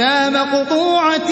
لا مقطوعة